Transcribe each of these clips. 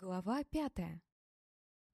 Глава пятая.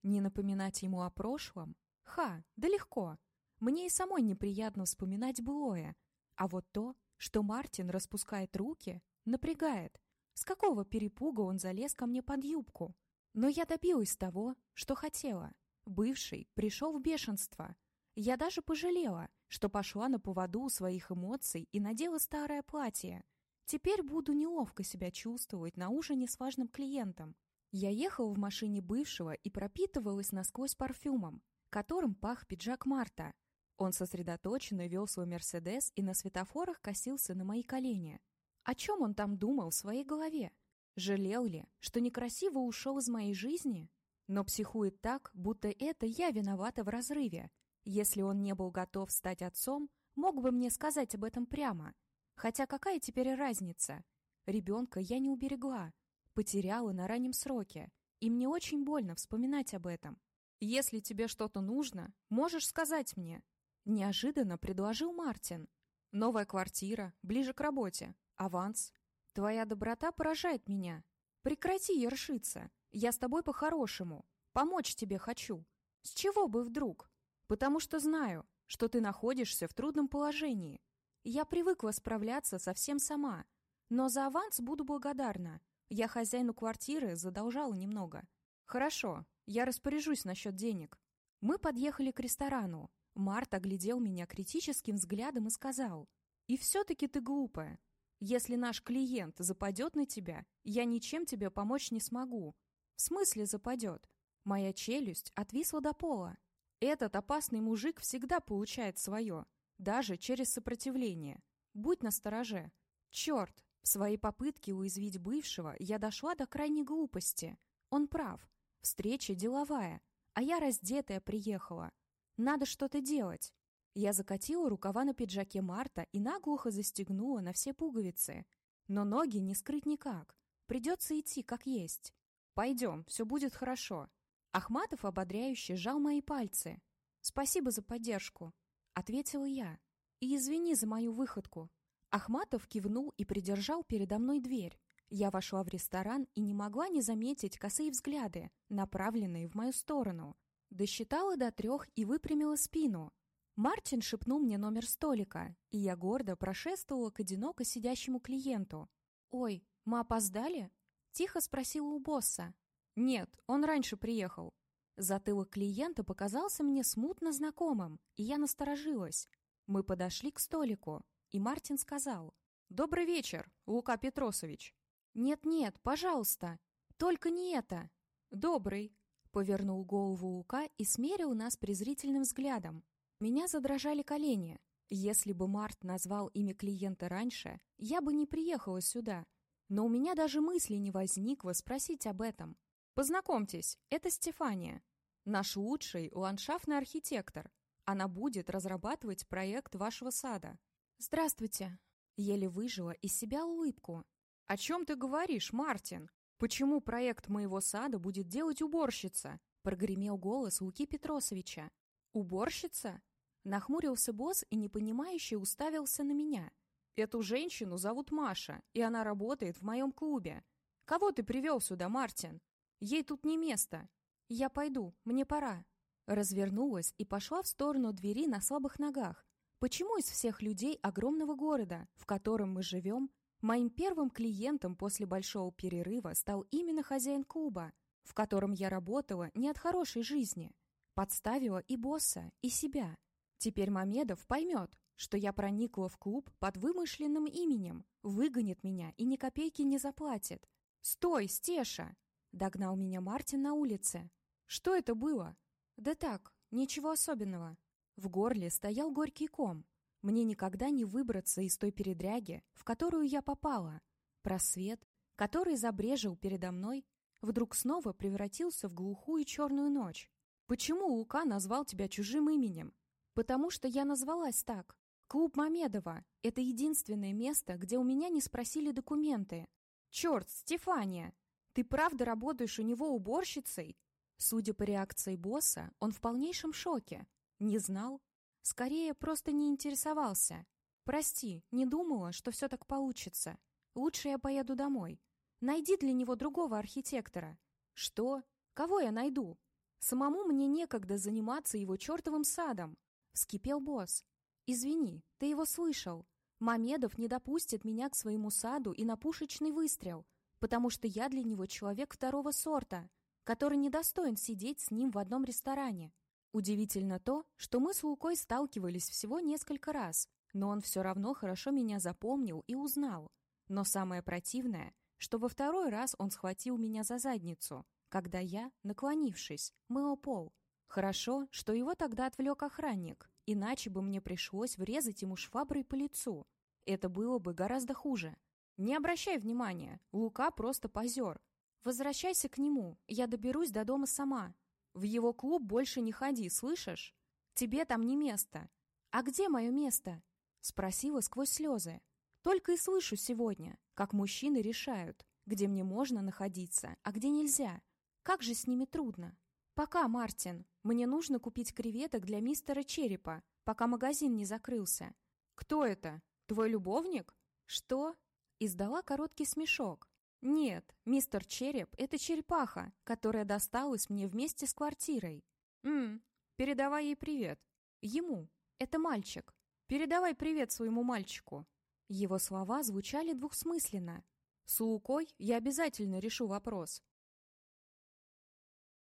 Не напоминать ему о прошлом? Ха, да легко. Мне и самой неприятно вспоминать былое. А вот то, что Мартин распускает руки, напрягает. С какого перепуга он залез ко мне под юбку? Но я добилась того, что хотела. Бывший пришел в бешенство. Я даже пожалела, что пошла на поводу у своих эмоций и надела старое платье. Теперь буду неловко себя чувствовать на ужине с важным клиентом. Я ехал в машине бывшего и пропитывалась насквозь парфюмом, которым пах пиджак Марта. Он сосредоточенно вел свой «Мерседес» и на светофорах косился на мои колени. О чем он там думал в своей голове? Жалел ли, что некрасиво ушел из моей жизни? Но психует так, будто это я виновата в разрыве. Если он не был готов стать отцом, мог бы мне сказать об этом прямо. Хотя какая теперь разница? Ребенка я не уберегла, Потеряла на раннем сроке, и мне очень больно вспоминать об этом. Если тебе что-то нужно, можешь сказать мне. Неожиданно предложил Мартин. Новая квартира, ближе к работе, аванс. Твоя доброта поражает меня. Прекрати ершиться. Я с тобой по-хорошему. Помочь тебе хочу. С чего бы вдруг? Потому что знаю, что ты находишься в трудном положении. Я привыкла справляться совсем сама. Но за аванс буду благодарна. Я хозяину квартиры задолжала немного. Хорошо, я распоряжусь насчет денег. Мы подъехали к ресторану. Март оглядел меня критическим взглядом и сказал, «И все-таки ты глупая. Если наш клиент западет на тебя, я ничем тебе помочь не смогу. В смысле западет? Моя челюсть отвисла до пола. Этот опасный мужик всегда получает свое, даже через сопротивление. Будь настороже. Черт, в своей попытке уязвить бывшего я дошла до крайней глупости. Он прав. Встреча деловая, а я раздетая приехала. Надо что-то делать. Я закатила рукава на пиджаке Марта и наглухо застегнула на все пуговицы. Но ноги не скрыть никак. Придется идти как есть. Пойдем, все будет хорошо. Ахматов ободряюще сжал мои пальцы. «Спасибо за поддержку», — ответила я. «И извини за мою выходку. Ахматов кивнул и придержал передо мной дверь. Я вошла в ресторан и не могла не заметить косые взгляды, направленные в мою сторону. Досчитала до трех и выпрямила спину. Мартин шепнул мне номер столика, и я гордо прошествовала к одиноко сидящему клиенту. «Ой, мы опоздали?» — тихо спросила у босса. «Нет, он раньше приехал». Затылок клиента показался мне смутно знакомым, и я насторожилась. Мы подошли к столику и Мартин сказал, «Добрый вечер, Лука Петросович». «Нет-нет, пожалуйста, только не это». «Добрый», — повернул голову Лука и смерил нас презрительным взглядом. Меня задрожали колени. Если бы Март назвал имя клиента раньше, я бы не приехала сюда. Но у меня даже мысли не возникло спросить об этом. Познакомьтесь, это Стефания, наш лучший ландшафтный архитектор. Она будет разрабатывать проект вашего сада. «Здравствуйте!» Еле выжила из себя улыбку. «О чем ты говоришь, Мартин? Почему проект моего сада будет делать уборщица?» Прогремел голос Луки Петросовича. «Уборщица?» Нахмурился босс и непонимающе уставился на меня. «Эту женщину зовут Маша, и она работает в моем клубе. Кого ты привел сюда, Мартин? Ей тут не место. Я пойду, мне пора». Развернулась и пошла в сторону двери на слабых ногах, Почему из всех людей огромного города, в котором мы живем, моим первым клиентом после большого перерыва стал именно хозяин клуба, в котором я работала не от хорошей жизни, подставила и босса, и себя. Теперь Мамедов поймет, что я проникла в клуб под вымышленным именем, выгонит меня и ни копейки не заплатит. «Стой, Стеша!» — догнал меня Мартин на улице. «Что это было?» «Да так, ничего особенного», в горле стоял горький ком. Мне никогда не выбраться из той передряги, в которую я попала. Просвет, который забрежил передо мной, вдруг снова превратился в глухую черную ночь. Почему Лука назвал тебя чужим именем? Потому что я назвалась так. Клуб Мамедова — это единственное место, где у меня не спросили документы. Черт, Стефания! Ты правда работаешь у него уборщицей? Судя по реакции босса, он в полнейшем шоке. Не знал? Скорее, просто не интересовался. Прости, не думала, что все так получится. Лучше я поеду домой. Найди для него другого архитектора. Что? Кого я найду? Самому мне некогда заниматься его чертовым садом. Вскипел босс. Извини, ты его слышал. Мамедов не допустит меня к своему саду и на пушечный выстрел, потому что я для него человек второго сорта, который недостоин сидеть с ним в одном ресторане. Удивительно то, что мы с Лукой сталкивались всего несколько раз, но он все равно хорошо меня запомнил и узнал. Но самое противное, что во второй раз он схватил меня за задницу, когда я, наклонившись, мыл пол. Хорошо, что его тогда отвлек охранник, иначе бы мне пришлось врезать ему шваброй по лицу. Это было бы гораздо хуже. Не обращай внимания, Лука просто позер. Возвращайся к нему, я доберусь до дома сама. В его клуб больше не ходи, слышишь? Тебе там не место. А где мое место? Спросила сквозь слезы. Только и слышу сегодня, как мужчины решают, где мне можно находиться, а где нельзя. Как же с ними трудно. Пока, Мартин, мне нужно купить креветок для мистера Черепа, пока магазин не закрылся. Кто это? Твой любовник? Что? Издала короткий смешок. Нет, мистер Череп — это черепаха, которая досталась мне вместе с квартирой. Мм, передавай ей привет. Ему. Это мальчик. Передавай привет своему мальчику. Его слова звучали двухсмысленно. С Лукой я обязательно решу вопрос.